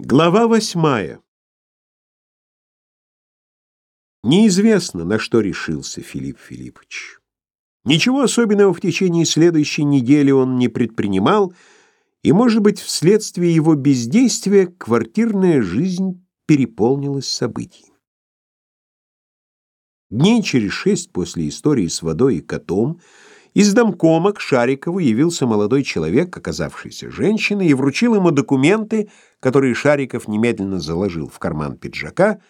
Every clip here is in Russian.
Глава восьмая. Неизвестно, на что решился Филипп Филиппович. Ничего особенного в течение следующей недели он не предпринимал, и, может быть, вследствие его бездействия квартирная жизнь переполнилась событиями. Дней через шесть после истории с водой и котом из домкома к Шарикову явился молодой человек, оказавшийся женщиной, и вручил ему документы, которые Шариков немедленно заложил в карман пиджака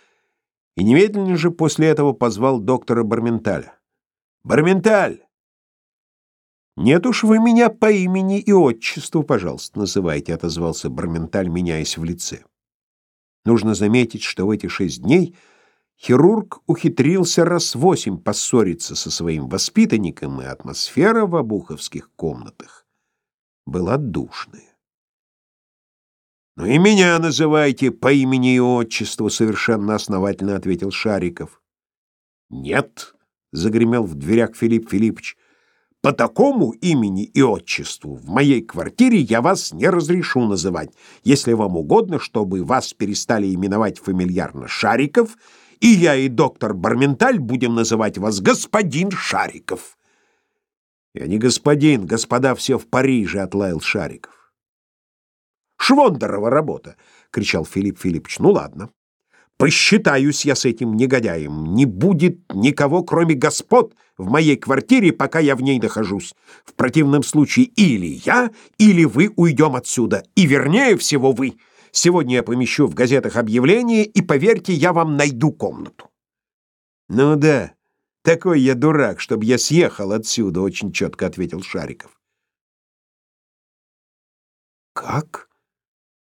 и немедленно же после этого позвал доктора Барменталя. «Барменталь!» «Нет уж вы меня по имени и отчеству, пожалуйста, называйте», — отозвался Барменталь, меняясь в лице. Нужно заметить, что в эти шесть дней — Хирург ухитрился раз восемь поссориться со своим воспитанником, и атмосфера в обуховских комнатах была душная. «Ну и меня называйте по имени и отчеству», — совершенно основательно ответил Шариков. «Нет», — загремел в дверях Филипп Филиппович, — «по такому имени и отчеству в моей квартире я вас не разрешу называть, если вам угодно, чтобы вас перестали именовать фамильярно Шариков — и я, и доктор Барменталь будем называть вас господин Шариков. Я не господин, господа все в Париже, отлаял Шариков. Швондерова работа, кричал Филипп Филиппович. Ну ладно. Посчитаюсь я с этим негодяем. Не будет никого, кроме господ, в моей квартире, пока я в ней нахожусь. В противном случае или я, или вы уйдем отсюда. И вернее всего вы. Сегодня я помещу в газетах объявление, и, поверьте, я вам найду комнату. Ну да, такой я дурак, чтобы я съехал отсюда, очень четко ответил Шариков. Как?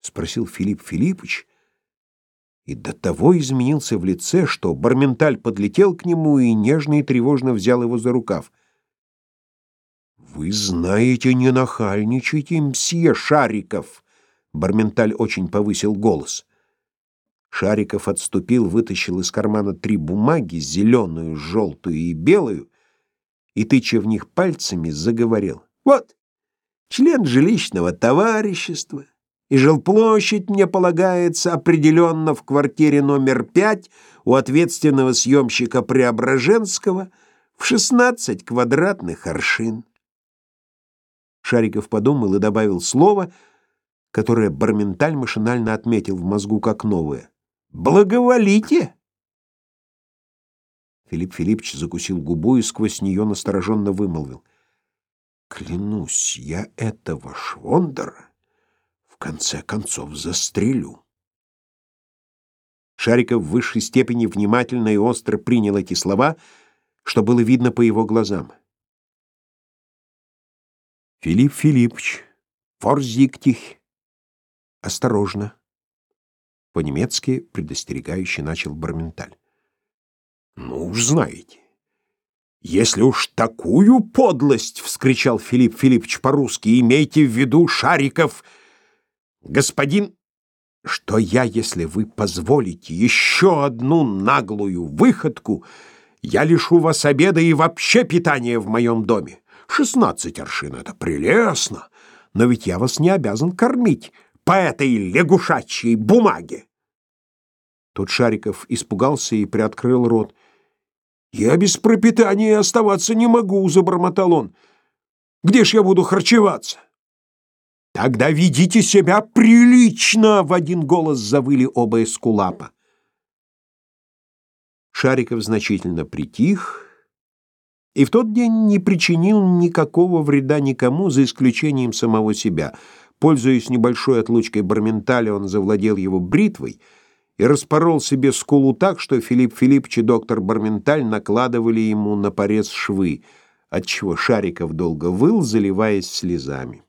спросил Филипп Филиппович, и до того изменился в лице, что Барменталь подлетел к нему и нежно и тревожно взял его за рукав. Вы знаете, не нахальничайте, мсье Шариков, Барменталь очень повысил голос. Шариков отступил, вытащил из кармана три бумаги, зеленую, желтую и белую, и, тыча в них пальцами, заговорил. «Вот, член жилищного товарищества, и жилплощадь мне полагается определенно в квартире номер пять у ответственного съемщика Преображенского в шестнадцать квадратных аршин». Шариков подумал и добавил слово — которое Барменталь машинально отметил в мозгу как новое. «Благоволите!» Филипп Филиппович закусил губу и сквозь нее настороженно вымолвил. «Клянусь, я этого Швондера в конце концов застрелю». Шариков в высшей степени внимательно и остро принял эти слова, что было видно по его глазам. «Филипп Филиппович, форзиктих!» Осторожно. По-немецки предостерегающе начал Барменталь. Ну уж знаете. Если уж такую подлость, вскричал Филипп Филиппович по-русски, имейте в виду Шариков, господин, что я, если вы позволите еще одну наглую выходку, я лишу вас обеда и вообще питания в моем доме. Шестнадцать аршин — это прелестно, но ведь я вас не обязан кормить по этой лягушачьей бумаге. Тут Шариков испугался и приоткрыл рот. «Я без пропитания оставаться не могу», — забормотал он. «Где ж я буду харчеваться?» «Тогда ведите себя прилично!» — в один голос завыли оба эскулапа. Шариков значительно притих и в тот день не причинил никакого вреда никому, за исключением самого себя — Пользуясь небольшой отлучкой Барменталя, он завладел его бритвой и распорол себе скулу так, что Филипп Филиппович и доктор Барменталь накладывали ему на порез швы, отчего Шариков долго выл, заливаясь слезами.